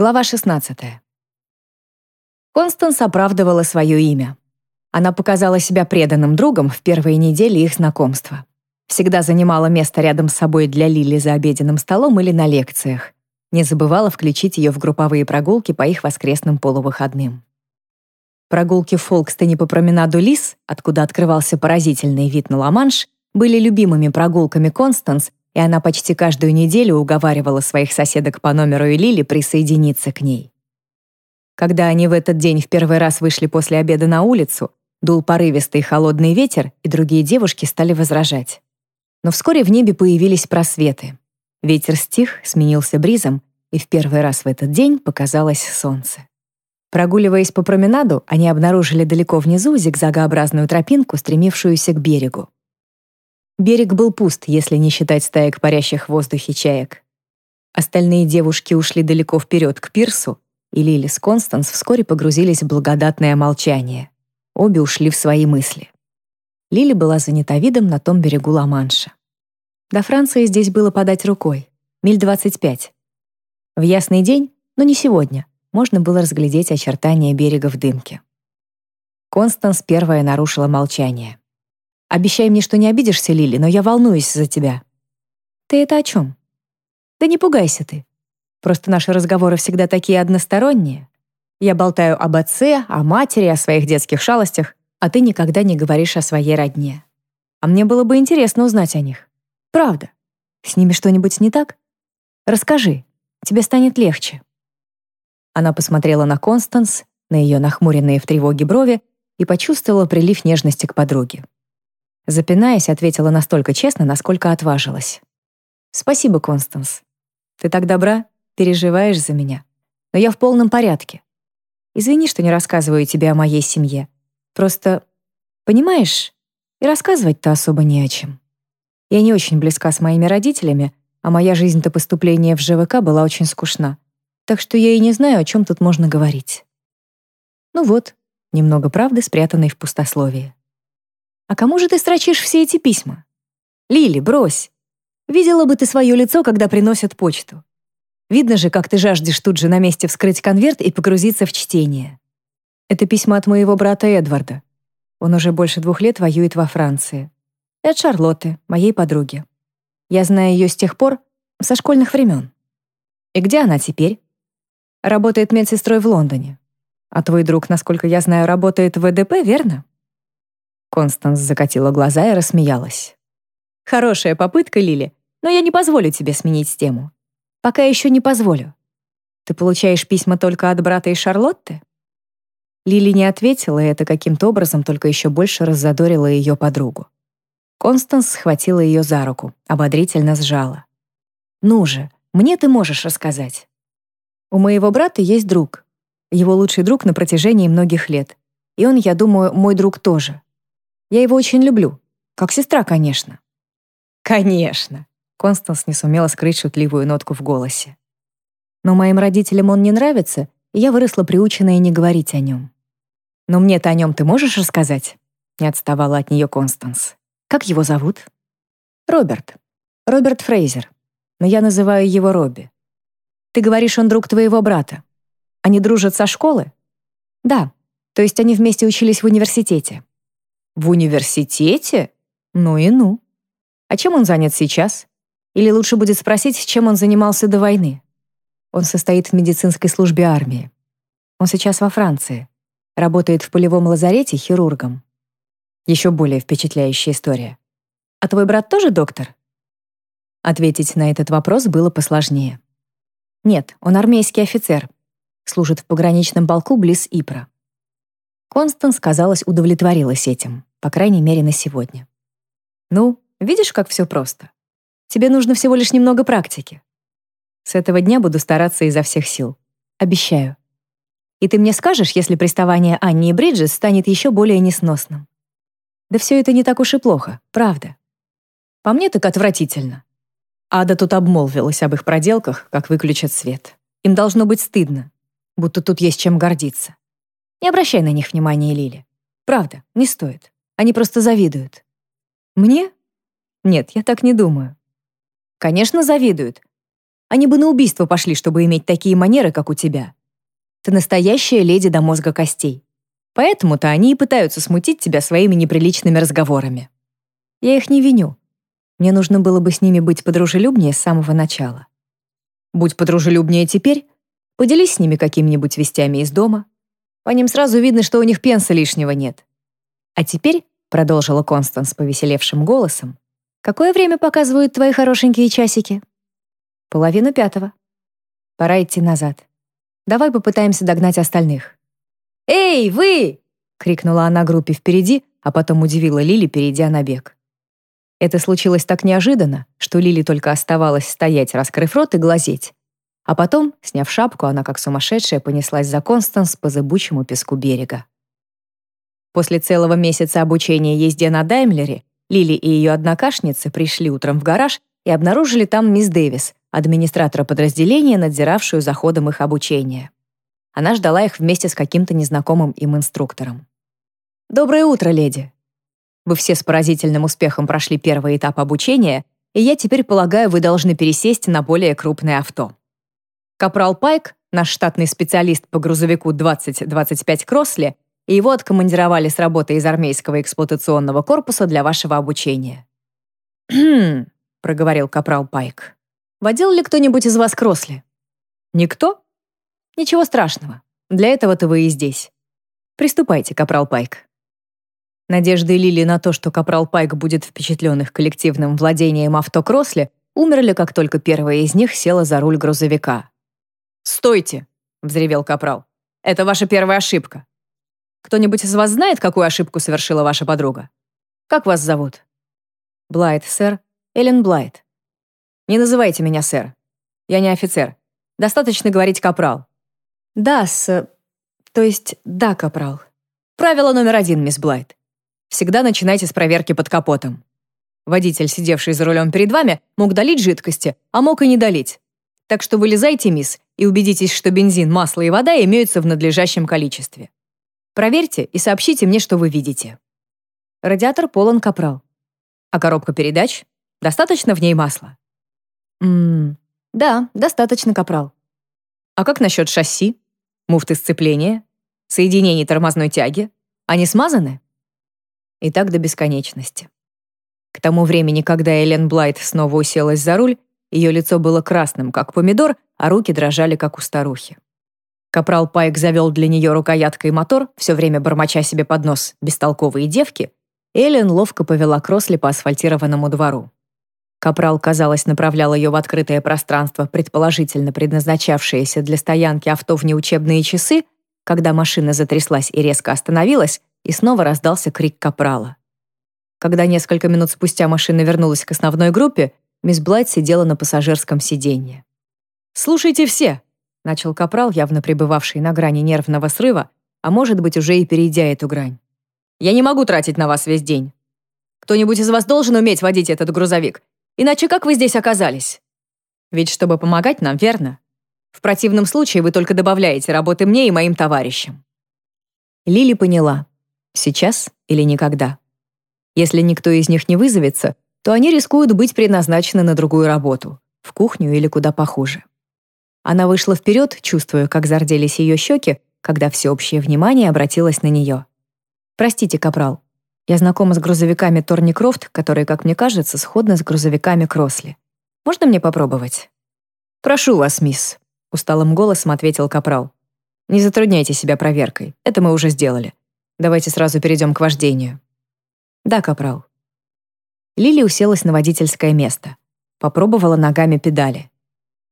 Глава 16. Констанс оправдывала свое имя. Она показала себя преданным другом в первые недели их знакомства. Всегда занимала место рядом с собой для Лили за обеденным столом или на лекциях. Не забывала включить ее в групповые прогулки по их воскресным полувыходным. Прогулки в Фолкстоне по променаду Лис, откуда открывался поразительный вид на Ла-Манш, были любимыми прогулками Констанс и она почти каждую неделю уговаривала своих соседок по номеру и Лили присоединиться к ней. Когда они в этот день в первый раз вышли после обеда на улицу, дул порывистый холодный ветер, и другие девушки стали возражать. Но вскоре в небе появились просветы. Ветер стих, сменился бризом, и в первый раз в этот день показалось солнце. Прогуливаясь по променаду, они обнаружили далеко внизу зигзагообразную тропинку, стремившуюся к берегу. Берег был пуст, если не считать стаек парящих в воздухе чаек. Остальные девушки ушли далеко вперед к пирсу, и Лили с Констанс вскоре погрузились в благодатное молчание. Обе ушли в свои мысли. Лили была занята видом на том берегу Ла-Манша. До Франции здесь было подать рукой. Миль 25. В ясный день, но не сегодня, можно было разглядеть очертания берега в дымке. Констанс первая нарушила молчание. Обещай мне, что не обидишься, Лили, но я волнуюсь за тебя». «Ты это о чем?» «Да не пугайся ты. Просто наши разговоры всегда такие односторонние. Я болтаю об отце, о матери, о своих детских шалостях, а ты никогда не говоришь о своей родне. А мне было бы интересно узнать о них. Правда. С ними что-нибудь не так? Расскажи, тебе станет легче». Она посмотрела на Констанс, на ее нахмуренные в тревоге брови и почувствовала прилив нежности к подруге. Запинаясь, ответила настолько честно, насколько отважилась. «Спасибо, Констанс. Ты так добра, переживаешь за меня. Но я в полном порядке. Извини, что не рассказываю тебе о моей семье. Просто, понимаешь, и рассказывать-то особо не о чем. Я не очень близка с моими родителями, а моя жизнь до поступления в ЖВК была очень скучна. Так что я и не знаю, о чем тут можно говорить. Ну вот, немного правды, спрятанной в пустословии. А кому же ты строчишь все эти письма? Лили, брось. Видела бы ты свое лицо, когда приносят почту. Видно же, как ты жаждешь тут же на месте вскрыть конверт и погрузиться в чтение. Это письмо от моего брата Эдварда. Он уже больше двух лет воюет во Франции. И от Шарлотты, моей подруги. Я знаю ее с тех пор, со школьных времен. И где она теперь? Работает медсестрой в Лондоне. А твой друг, насколько я знаю, работает в ВДП, верно? Констанс закатила глаза и рассмеялась. «Хорошая попытка, Лили, но я не позволю тебе сменить тему. Пока еще не позволю. Ты получаешь письма только от брата и Шарлотты?» Лили не ответила, и это каким-то образом только еще больше раззадорило ее подругу. Констанс схватила ее за руку, ободрительно сжала. «Ну же, мне ты можешь рассказать. У моего брата есть друг. Его лучший друг на протяжении многих лет. И он, я думаю, мой друг тоже. Я его очень люблю. Как сестра, конечно». «Конечно!» Констанс не сумела скрыть шутливую нотку в голосе. «Но моим родителям он не нравится, и я выросла приученная не говорить о нем». «Но мне-то о нем ты можешь рассказать?» Не отставала от нее Констанс. «Как его зовут?» «Роберт. Роберт Фрейзер. Но я называю его Робби. Ты говоришь, он друг твоего брата. Они дружат со школы?» «Да. То есть они вместе учились в университете. В университете? Ну и ну. А чем он занят сейчас? Или лучше будет спросить, чем он занимался до войны? Он состоит в медицинской службе армии. Он сейчас во Франции. Работает в полевом лазарете хирургом. Еще более впечатляющая история. А твой брат тоже доктор? Ответить на этот вопрос было посложнее. Нет, он армейский офицер. Служит в пограничном полку близ Ипра. Констанс, казалось, удовлетворилась этим, по крайней мере, на сегодня. «Ну, видишь, как все просто? Тебе нужно всего лишь немного практики. С этого дня буду стараться изо всех сил. Обещаю. И ты мне скажешь, если приставание Анни и Бриджес станет еще более несносным. Да все это не так уж и плохо, правда. По мне так отвратительно. Ада тут обмолвилась об их проделках, как выключат свет. Им должно быть стыдно, будто тут есть чем гордиться. Не обращай на них внимания, Лили. Правда, не стоит. Они просто завидуют. Мне? Нет, я так не думаю. Конечно, завидуют. Они бы на убийство пошли, чтобы иметь такие манеры, как у тебя. Ты настоящая леди до мозга костей. Поэтому-то они и пытаются смутить тебя своими неприличными разговорами. Я их не виню. Мне нужно было бы с ними быть подружелюбнее с самого начала. Будь подружелюбнее теперь, поделись с ними какими-нибудь вестями из дома. По ним сразу видно, что у них пенса лишнего нет. А теперь, — продолжила Констанс повеселевшим голосом, «какое время показывают твои хорошенькие часики?» «Половину пятого. Пора идти назад. Давай попытаемся догнать остальных». «Эй, вы!» — крикнула она группе впереди, а потом удивила Лили, перейдя на бег. Это случилось так неожиданно, что Лили только оставалось стоять, раскрыв рот и глазеть. А потом, сняв шапку, она как сумасшедшая понеслась за Констанс по зыбучему песку берега. После целого месяца обучения езде на Даймлере Лили и ее однокашницы пришли утром в гараж и обнаружили там мисс Дэвис, администратора подразделения, надзиравшую за ходом их обучения. Она ждала их вместе с каким-то незнакомым им инструктором. «Доброе утро, леди!» Вы все с поразительным успехом прошли первый этап обучения, и я теперь полагаю, вы должны пересесть на более крупное авто. Капрал Пайк, наш штатный специалист по грузовику 2025 Кросли, и его откомандировали с работы из армейского эксплуатационного корпуса для вашего обучения. «Хм», — проговорил Капрал Пайк. «Водил ли кто-нибудь из вас Кросли?» «Никто?» «Ничего страшного. Для этого-то вы и здесь. Приступайте, Капрал Пайк». Надежды Лили на то, что Капрал Пайк будет впечатлен их коллективным владением авто Кросли, умерли, как только первая из них села за руль грузовика. «Стойте!» — взревел Капрал. «Это ваша первая ошибка. Кто-нибудь из вас знает, какую ошибку совершила ваша подруга? Как вас зовут?» «Блайт, сэр. Эллен Блайт». «Не называйте меня сэр. Я не офицер. Достаточно говорить капрал». «Да, с... То есть, да, капрал». «Правило номер один, мисс Блайт. Всегда начинайте с проверки под капотом. Водитель, сидевший за рулем перед вами, мог долить жидкости, а мог и не долить. Так что вылезайте, мисс, и убедитесь, что бензин, масло и вода имеются в надлежащем количестве. Проверьте и сообщите мне, что вы видите. Радиатор полон капрал. А коробка передач? Достаточно в ней масла? Ммм, да, достаточно капрал. А как насчет шасси? Муфты сцепления? Соединений тормозной тяги? Они смазаны? И так до бесконечности. К тому времени, когда Элен Блайт снова уселась за руль, ее лицо было красным, как помидор, а руки дрожали, как у старухи. Капрал Пайк завел для нее рукояткой мотор, все время бормоча себе под нос бестолковые девки, Эллен ловко повела Кросли по асфальтированному двору. Капрал, казалось, направлял ее в открытое пространство, предположительно предназначавшееся для стоянки авто в неучебные часы, когда машина затряслась и резко остановилась, и снова раздался крик Капрала. Когда несколько минут спустя машина вернулась к основной группе, мисс Блайт сидела на пассажирском сиденье. «Слушайте все!» — начал Капрал, явно пребывавший на грани нервного срыва, а может быть, уже и перейдя эту грань. «Я не могу тратить на вас весь день. Кто-нибудь из вас должен уметь водить этот грузовик, иначе как вы здесь оказались? Ведь чтобы помогать нам, верно? В противном случае вы только добавляете работы мне и моим товарищам». Лили поняла. Сейчас или никогда. Если никто из них не вызовется, то они рискуют быть предназначены на другую работу, в кухню или куда похуже. Она вышла вперед, чувствуя, как зарделись ее щеки, когда всеобщее внимание обратилось на нее. «Простите, капрал, я знакома с грузовиками Торни Крофт, которые, как мне кажется, сходны с грузовиками Кросли. Можно мне попробовать?» «Прошу вас, мисс», — усталым голосом ответил капрал. «Не затрудняйте себя проверкой, это мы уже сделали. Давайте сразу перейдем к вождению». «Да, капрал». Лили уселась на водительское место. Попробовала ногами педали.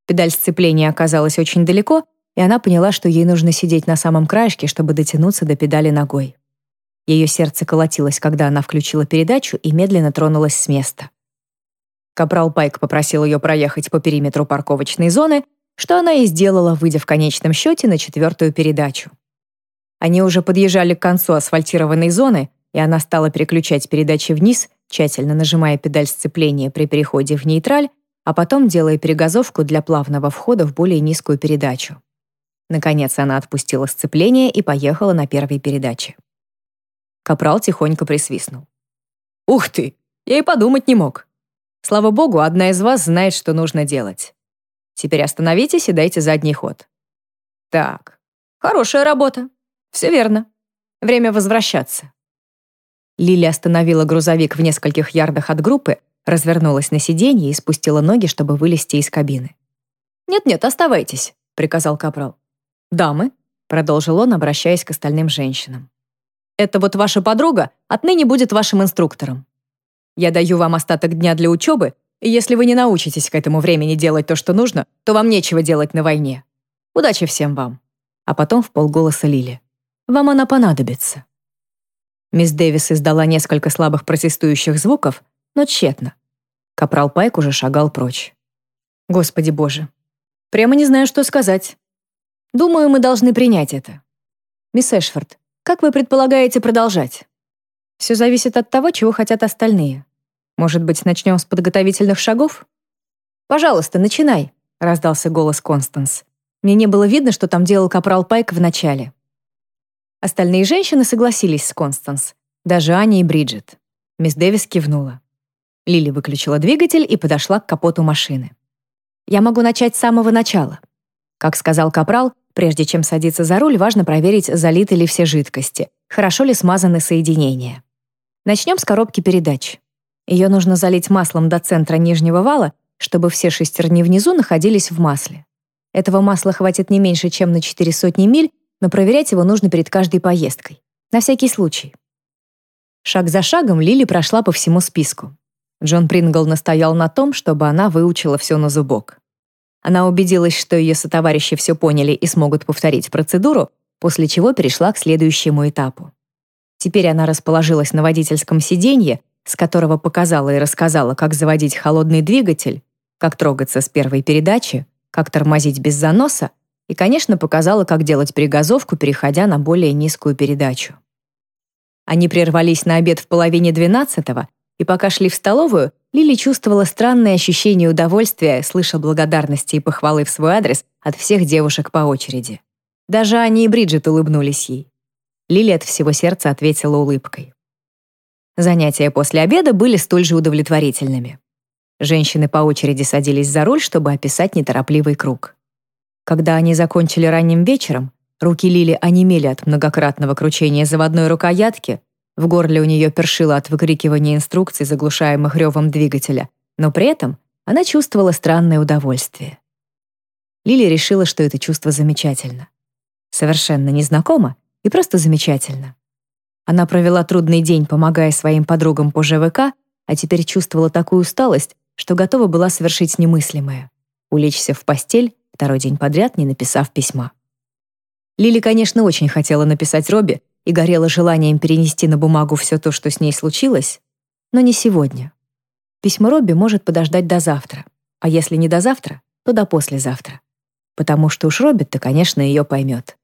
Педаль сцепления оказалась очень далеко, и она поняла, что ей нужно сидеть на самом краешке, чтобы дотянуться до педали ногой. Ее сердце колотилось, когда она включила передачу и медленно тронулась с места. Капрал Пайк попросил ее проехать по периметру парковочной зоны, что она и сделала, выйдя в конечном счете на четвертую передачу. Они уже подъезжали к концу асфальтированной зоны, и она стала переключать передачи вниз, тщательно нажимая педаль сцепления при переходе в нейтраль, а потом делая перегазовку для плавного входа в более низкую передачу. Наконец она отпустила сцепление и поехала на первой передаче. Капрал тихонько присвистнул. «Ух ты! Я и подумать не мог. Слава богу, одна из вас знает, что нужно делать. Теперь остановитесь и дайте задний ход. Так, хорошая работа. Все верно. Время возвращаться. Лили остановила грузовик в нескольких ярдах от группы, развернулась на сиденье и спустила ноги, чтобы вылезти из кабины. «Нет-нет, оставайтесь», — приказал Капрал. «Дамы», — продолжил он, обращаясь к остальным женщинам. «Это вот ваша подруга отныне будет вашим инструктором. Я даю вам остаток дня для учебы и если вы не научитесь к этому времени делать то, что нужно, то вам нечего делать на войне. Удачи всем вам». А потом в полголоса Лили. «Вам она понадобится». Мисс Дэвис издала несколько слабых протестующих звуков, но тщетно. Капрал Пайк уже шагал прочь. «Господи боже. Прямо не знаю, что сказать. Думаю, мы должны принять это. Мисс Эшфорд, как вы предполагаете продолжать? Все зависит от того, чего хотят остальные. Может быть, начнем с подготовительных шагов? Пожалуйста, начинай, раздался голос Констанс. Мне не было видно, что там делал капрал Пайк в начале. Остальные женщины согласились с Констанс, даже Аня и Бриджит. Мисс Дэвис кивнула. Лили выключила двигатель и подошла к капоту машины. «Я могу начать с самого начала. Как сказал Капрал, прежде чем садиться за руль, важно проверить, залиты ли все жидкости, хорошо ли смазаны соединения. Начнем с коробки передач. Ее нужно залить маслом до центра нижнего вала, чтобы все шестерни внизу находились в масле. Этого масла хватит не меньше, чем на четыре сотни миль, но проверять его нужно перед каждой поездкой. На всякий случай. Шаг за шагом Лили прошла по всему списку. Джон Прингл настоял на том, чтобы она выучила все на зубок. Она убедилась, что ее сотоварищи все поняли и смогут повторить процедуру, после чего перешла к следующему этапу. Теперь она расположилась на водительском сиденье, с которого показала и рассказала, как заводить холодный двигатель, как трогаться с первой передачи, как тормозить без заноса и, конечно, показала, как делать перегазовку, переходя на более низкую передачу. Они прервались на обед в половине двенадцатого, и пока шли в столовую, Лили чувствовала странное ощущение удовольствия, слыша благодарности и похвалы в свой адрес от всех девушек по очереди. Даже Аня и Бриджит улыбнулись ей. Лили от всего сердца ответила улыбкой. Занятия после обеда были столь же удовлетворительными. Женщины по очереди садились за руль, чтобы описать неторопливый круг. Когда они закончили ранним вечером, руки Лили онемели от многократного кручения заводной рукоятки, в горле у нее першило от выкрикивания инструкций, заглушаемых ревом двигателя, но при этом она чувствовала странное удовольствие. Лили решила, что это чувство замечательно. Совершенно незнакомо и просто замечательно. Она провела трудный день, помогая своим подругам по ЖВК, а теперь чувствовала такую усталость, что готова была совершить немыслимое — улечься в постель второй день подряд, не написав письма. Лили, конечно, очень хотела написать Робби и горела желанием перенести на бумагу все то, что с ней случилось, но не сегодня. Письмо Робби может подождать до завтра, а если не до завтра, то до послезавтра. Потому что уж Робби-то, конечно, ее поймет.